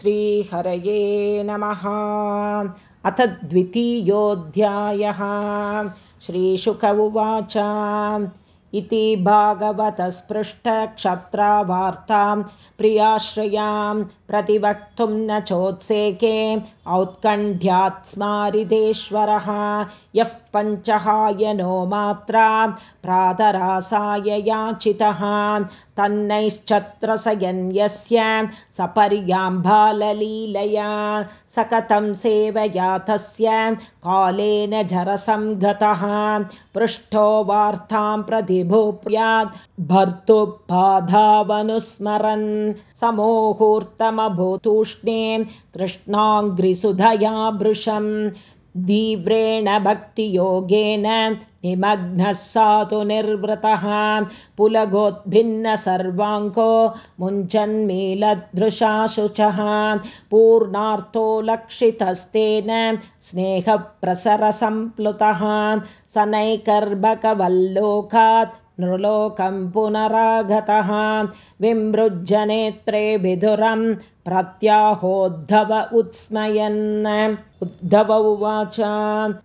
श्रीहरये नमः। अथ द्वितीयोऽध्यायः। श्रीशुक उवाच इति भागवतस्पृष्टक्षत्रावार्तां प्रियाश्रयां प्रतिवक्तुं न चोत्सेके औत्कण्ठ्यात् स्मारितेश्वरः यः पञ्चहायनो मात्रा प्रातरासाय याचितः तन्नैश्चत्रसयन्यस्य सपर्याम्बाललीलया सकतं सेवया तस्य कालेन जरसं गतः पृष्ठो वार्तां प्रतिभूप्यात् भर्तुपाधावनुस्मरन् समोहूर्तमभूतूष्णे कृष्णाङ्घ्रिसुधया भृशम् दीव्रेण भक्तियोगेन निमग्नः सातु निर्वृतः पुलगोद्भिन्न सर्वाङ्को मुञ्चन्मीलदृशाशुचः पूर्णार्थो लक्षितस्तेन स्नेहप्रसरसम्प्लुतः सनैकर्बकवल्लोकात् नृलोकं पुनरागतः विमृज्जनेत्रे विधुरं प्रत्याहोद्धव उत्स्मयन्। उद्धव उवाच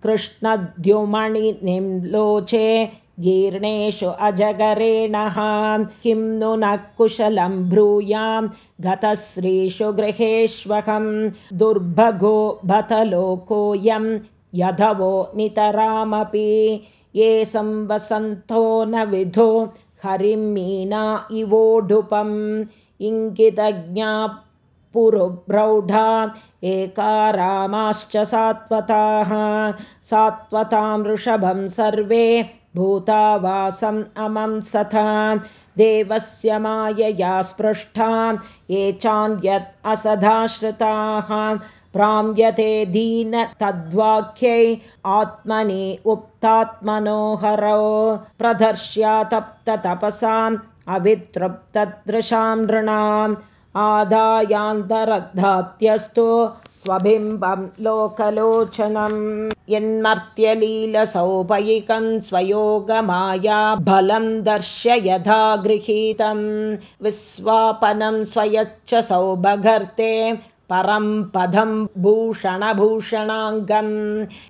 कृष्णद्युमणिनिम्लोचे जीर्णेषु अजगरेणः। किं नु न कुशलं ब्रूयां गतश्रीषु गृहेष्वकं दुर्भगो बतलोकोऽयं यधवो नितरामपि ये संवसन्तो न विधो हरिं मीना इवोढुपम्। इङ्गितज्ञा पुरुप्रौढा एकारामाश्च सात्वताः। सात्वतां वृषभं सर्वे भूतावासम् अमं सथा। देवस्य मायया स्पृष्टा ये चान्यत् असदाश्रिताः प्राम्यते दीन तद्वाक्यै आत्मनि उक्तात्मनोहरो प्रदर्श्या तप्ततपसाम् अवितृप्तदृशां नृणाम्। आदायान्तरद्धात्यस्तु स्वबिम्बं लोकलोचनं यन्मर्त्यलीलसौपयिकं स्वयोगमाया बलं दर्शयधा गृहीतं। विस्वापनं स्वयच्च सौभगर्ते परं पदं भूषणभूषणाङ्गं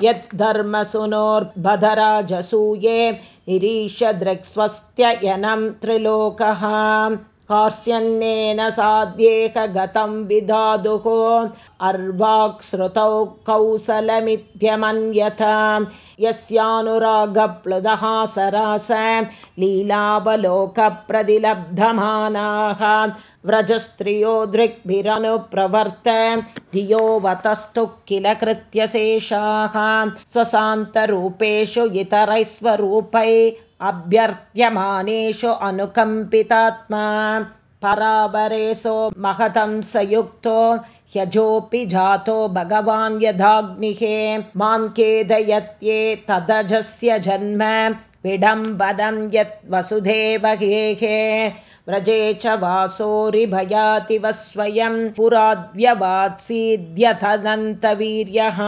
यद्धर्मसुनोर्बधराजसूये निरीशदृक्स्वस्त्ययनं त्रिलोकः कार्स्यन्नेन साध्येकगतं विधादुः अर्वाक्श्रुतौ कौसलमित्यमन्यथा। यस्यानुरागप्लुदः सरास लीलावलोकप्रतिलब्धमानाः। व्रजस्त्रियो दृग्भिरनुप्रवर्त धियोवतस्तु किल कृत्यशेषाः। स्वशान्तरूपेषु इतरैस्वरूपै अभ्यर्थ्यमानेषु अनुकम्पितात्मा परावरेशो महतं स युक्तो ह्यजोऽपि जातो भगवान् यथाग्निः मां केदयत्ये तदजस्य जन्म विडम्बनं यत् वसुधेवहेः व्रजे च वासोरिभयातिव स्वयं पुराद्व्यवात्सीद्यथनन्तवीर्यः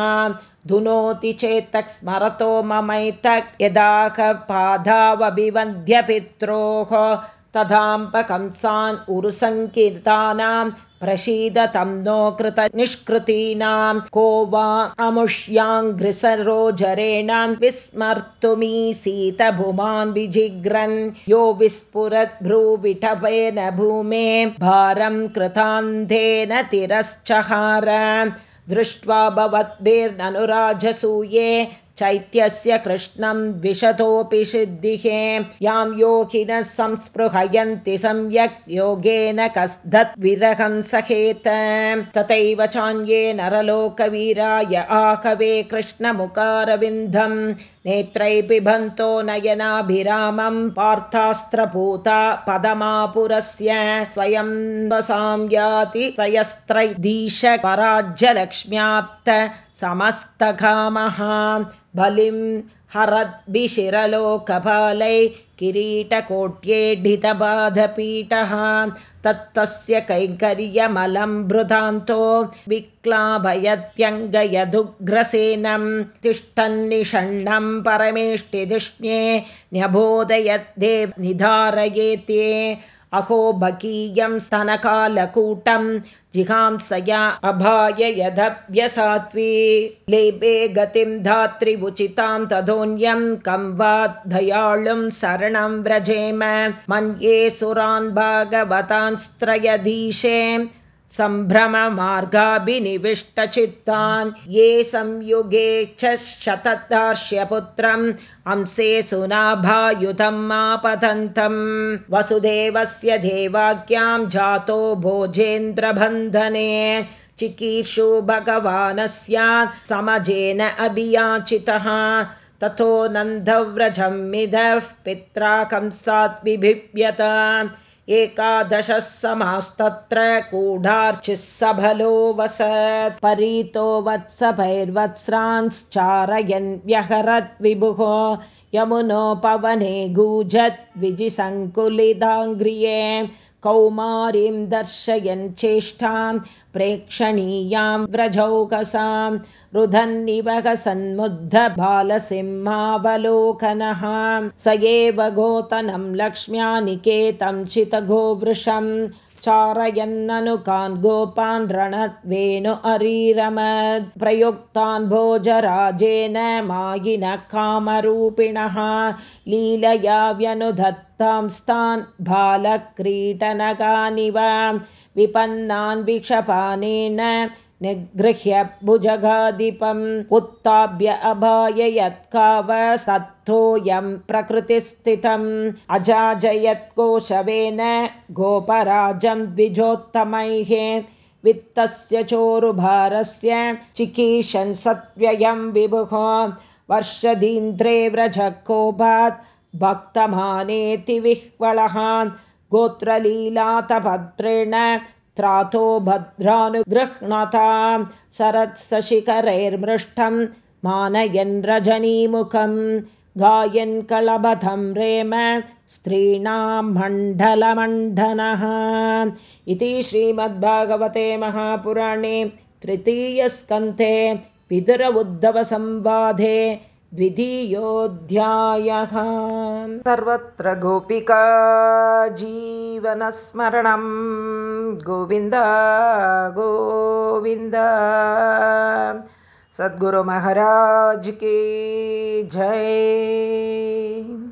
धुनोति चेत्तक् स्मरतो ममैतक् यदाह पादावभिवन्द्यपित्रोः तथाम्बकंसान् उरुसङ्कीर्तानां प्रसीदतं नो कृत निष्कृतीनां को वा अमुष्याङ्घ्रिसरोजरेणां विस्मर्तुमीसीतभुमान् विजिग्रन् यो विस्फुरद्भ्रूविटपेन भूमे भारं कृतान्धेन तिरश्चहार दृष्ट्वा भवद्भिर्ननुराजसूये चैत्यस्य कृष्णं द्विषतोऽपि सिद्धिः। यां योगिनः संस्पृहयन्ति सम्यक् योगेन कस्धद्विरहं सहेत। तथैव चान्ये नरलोकवीराय आहवे कृष्णमुकारविन्दं नेत्रै पिबन्तो नयनाभिरामं पार्थास्त्रपूता पदमापुरस्य। स्वयं वसां याति तयस्त्रैदीशपराज्यलक्ष्म्याप्त समस्तकामः बलिं हरद्भिशिरलोकपालै किरीटकोट्येढितबाधपीठः तत्तस्य कैङ्कर्यमलं बृधान्तो विक्लाभयत्यङ्गयदुग्रसेनं तिष्ठन्निषण्णं परमेष्टिधिष्ण्ये न्यबोधयद्देव निधारयेते अहो बकीयं स्तनकालकूटं जिहांसया अभाय यदभ्यसात्वी लेपे गतिं धात्रिवुचितां तदोन्यं कं वा दयाळुं शरणं व्रजेम। मन्ये सुरान् भागवतांस्त्रयधीशे सम्भ्रममार्गाभिनिविष्टचित्तान् ये संयुगे च शतदार्श्यपुत्रम् अंसे सुनाभायुधम् आपतन्तम् वसुदेवस्य देवाज्ञां जातो भोजेन्द्रबन्धने। चिकीर्षु भगवानस्य समजेन अभियाचितः। ततो नन्दव्रजमिदः पित्रा कंसात् विभिव्यत एकादशः समास्तत्र कूढार्चिः सबलो वसत् परीतो वत्सभैर्वत्स्रांश्चारयन् व्यहरत् विभुः यमुनोपवने गूजत् विजिसङ्कुलिदाङ्घ्रिये कौमारीं दर्शयन् चेष्टां प्रेक्षणीयां व्रजौकसां रुधन्निवहसन्मुद्धबालसिंहावलोकनः स एव गोतनं लक्ष्म्या निकेतं चितगोवृषम् चारयन्ननुकान् गोपान् रणत्वेनु अरीरमद् प्रयुक्तान् भोजराजेन मायिनः कामरूपिणः लीलया व्यनुधत्तांस्तान् बालक्रीटनकानिव विपन्नान् विषपानेन निगृह्य भुजगाधिपम् उत्थाप्य अभाय यत्कावसत्थोऽयं प्रकृतिस्थितम् अजाजयत्कोशवेन गोपराजं द्विजोत्तमैः वित्तस्य चोरुभारस्य चिकीर्षन् सत्व्ययं विभुः वर्षदीन्द्रे व्रजकोपात् भक्तमानेति विह्वलः गोत्रलीलातभद्रेण त्रातो भद्रानुगृह्णतां शरत्सशिखरैर्मृष्टं मानयन् रजनीमुखं गायन् कलबधं रेम स्त्रीणां मण्डलमण्डनः। इति श्रीमद्भागवते महापुराणे तृतीयस्कन्धे पितुर उद्धवसंवादे द्वितीयोऽध्यायः सर्वत्र गोपिका जीवनस्मरणं। गोविन्द गोविन्द। सद्गुरुमहाराज के जय।